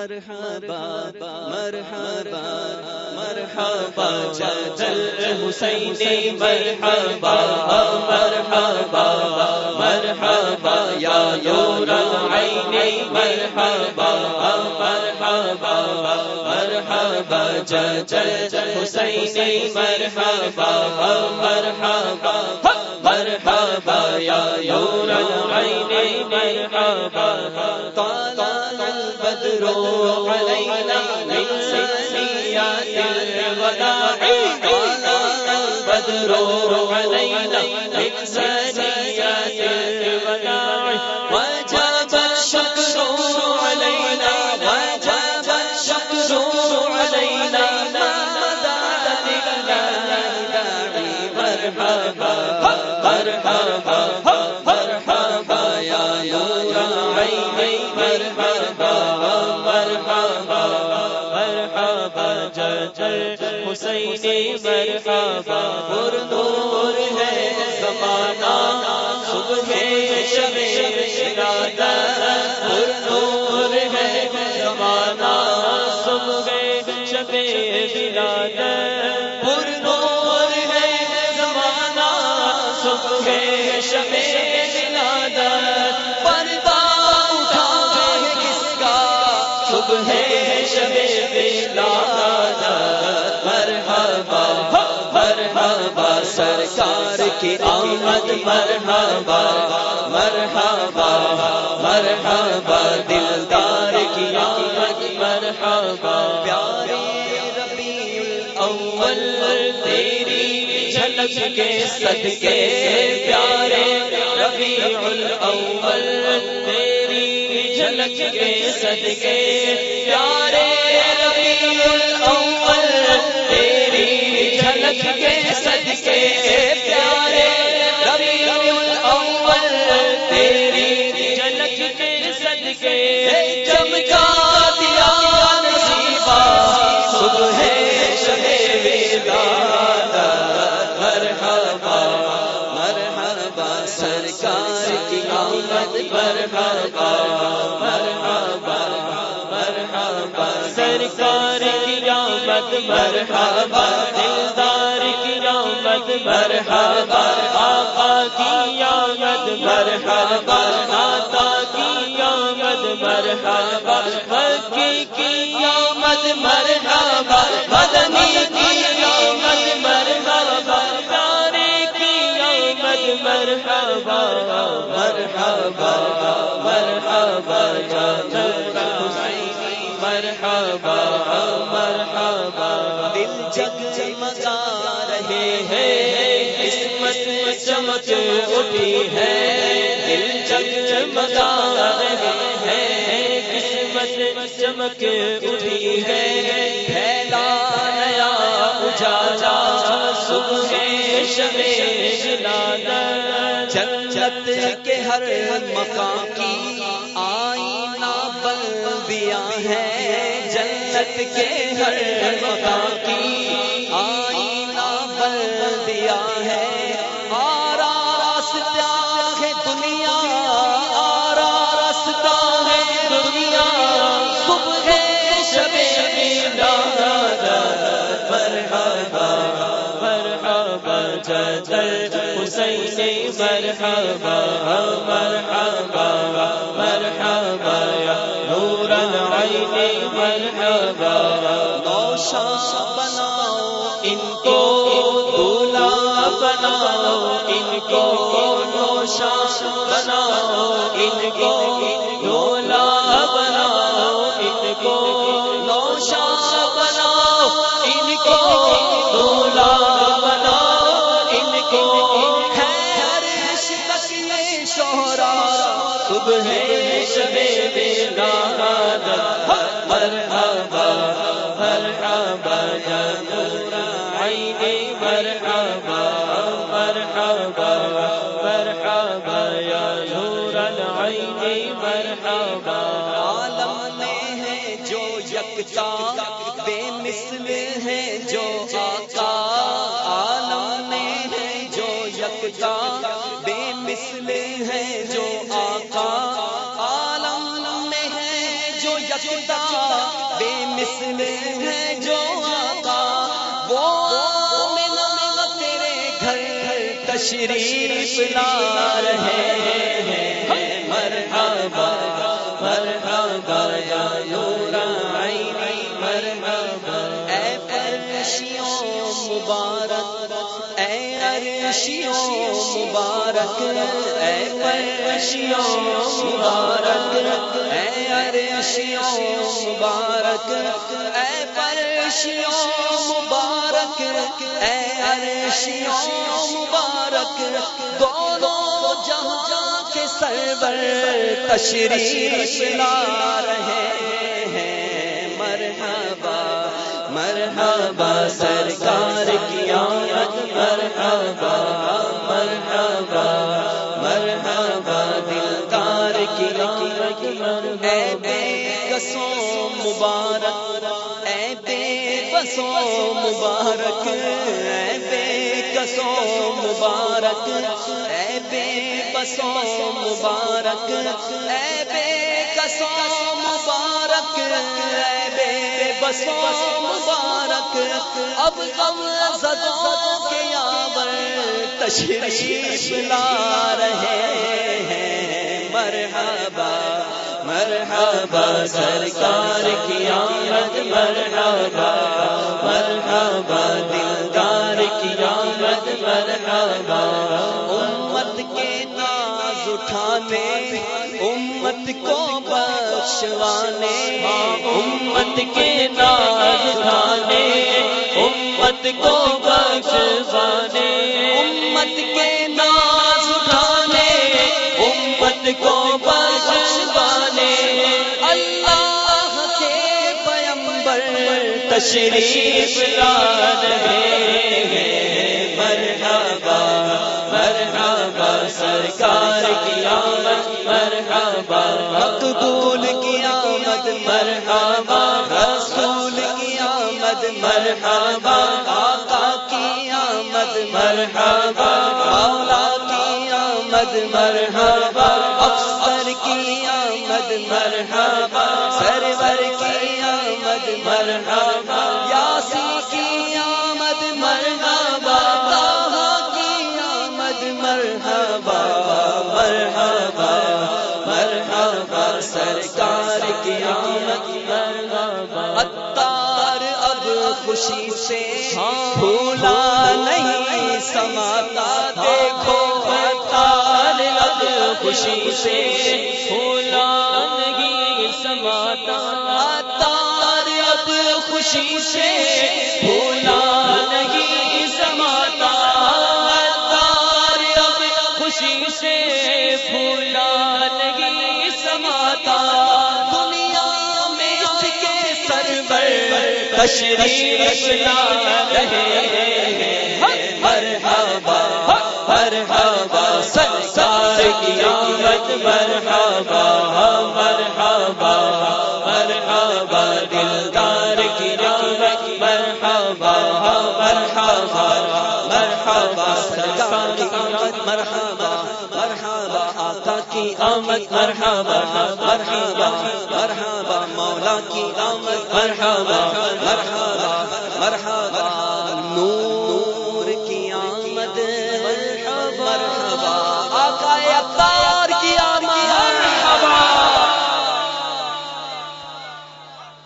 مرحبا مرحبا مرحبا جل حسین مرحبا مرحبا مرحبا یا نور العین مرحبا مرحبا مرحبا جل حسین مرحبا مرحبا مرحبا یا نور العین مرحبا طال البدر علينا من سيئات الوداع. طال البدر علينا من سيئات الوداع. وجب الشكر علينا، وجب الشكر علينا. مرحبا مرحبا مرحبا حسین مرحبا پر نور ہے زمانہ، صبح شب ارادت پر نور ہے زمانہ، صبح شب ارادت پر نور ہے زمانہ، صبح شب ارادت پردہ اٹھا ہے کس کا؟ صبح شب ولادت کی آمد مرحبا مرحبا مرحبا، دلدار کی آمد مرحبا پیارے ربیع الاول، تیری جھلک کے صدقے پیارے ربیع الاول، تیری جھلک کے صدقے پیارے ربیع الاول، تیری جھلک کے صدقے پیارے ربیع الاول تیری جھلک کے صدقے۔ چمکا دیا نصیبہ، صبح شب ولادت مرحبا مرحبا، سرکار کی آمد، مرحبا مرحبا مرحبا، سرکار کی آمد، مرحبا، دلدار آمد مرحبا آقا کی آمد مرحبا آتا کی آمد مرحبا مکی کی آمد مرحبا مدنی کی قسمت چمک اٹھی ہے، دل جگ مگا رہے ہیں۔ قسمت چمک اٹھی ہے پھیلا نیا اجالا۔ صبح شب ولادت جنت کے ہر مقام کی آئینہ بلدیا ہے جنت کے ہر مقام کی بلدیا ہے۔ آرا راستہ ہے دنیا۔ آرا راستہ ہے دنیا۔ صبح ہے شب ولادت مرحبا مرحبا جل حسین، مرحبا مرحبا مرحبا، یا نور العین مرحبا۔ نوشا نوشا بناؤ، ان کو دولا بناؤ، ان کو نوشا بناؤ، ان کو دولا بناؤ، ان کو خیر شکست شہرا، صبح شب ولادت مرحبا مرحبا یا نور عین مرحبا مرحبا یکتا بے مثل ہے جو آقا عالم میں ہے جو یکتا بے مثل ہے جو آقا عالم میں ہے جو یکتا بے مثل ہے جو آقا، وہ آمنہ تیرے گھر تشریف لا رہے ہیں مرحبا اے عرشیوں مبارک اے فرشیوں مبارک، اے عرشیوں مبارک، اے فرشیوں مبارک، اے عرشیوں مبارک۔ دونوں جہاں کے سرور تشریف لا رہے ہیں۔ مرحبا مرحبا، سرکار اے بے کسوں مبارک، اے بے بسوں مبارک، اے بے کسوں مبارک، اے بے بسوں مبارک، اے بے مبارک، اے بے مبارک، اب غم زدوں کے یاور تشریف لا رہے ہیں۔ مرحبا مرحبا، سرکار کی آمد، مرحبا مرحبا، دلدار کی آمد، مرحبا۔ امت کے ناز اٹھانے، امت کو بخشوانے۔ امت کے ناز اٹھانے، امت کو بخشوانے۔ امت کے ناز کو بخشوانے اللہ کے پیمبر تشریف لا رہے ہیں۔ مرحبا مرحبا، سرکار کی آمد، مرحبا، مقبول کی آمد، مرحبا، رسول کی آمد، مرحبا، آقا کی آمد، مرحبا، مولا کی آمد، مرحبا مرحبا، سرور کی آمد مرحبا، یاسی کی آمد مرحبا، طاہا کی آمد مرحبا مرحبا مرحبا، سرکار کی آمد مرحبا۔ اتار اب خوشی سے پھولا نہیں، سماتا دیکھو اتار اب خوشی سے پھولا نہیں سماتا اتار اب خوشی سے پھولا نہیں سماتا اتار اب خوشی سے پھولا نہیں سماتا دنیا میں اس کے سرور تشریف لا رہے ہیں۔ مرحبا مرحبا سرکار کی آمد مرحبا مرحبا۔ آمد مرحبا مرحبا مرحبا مولا کی آمد مرحبا مرحبا مرحبا